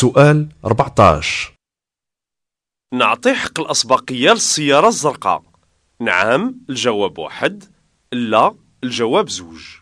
السؤال 14 نعطي حق الأسبقية للسيارة الزرقاء. نعم الجواب واحد لا الجواب زوج.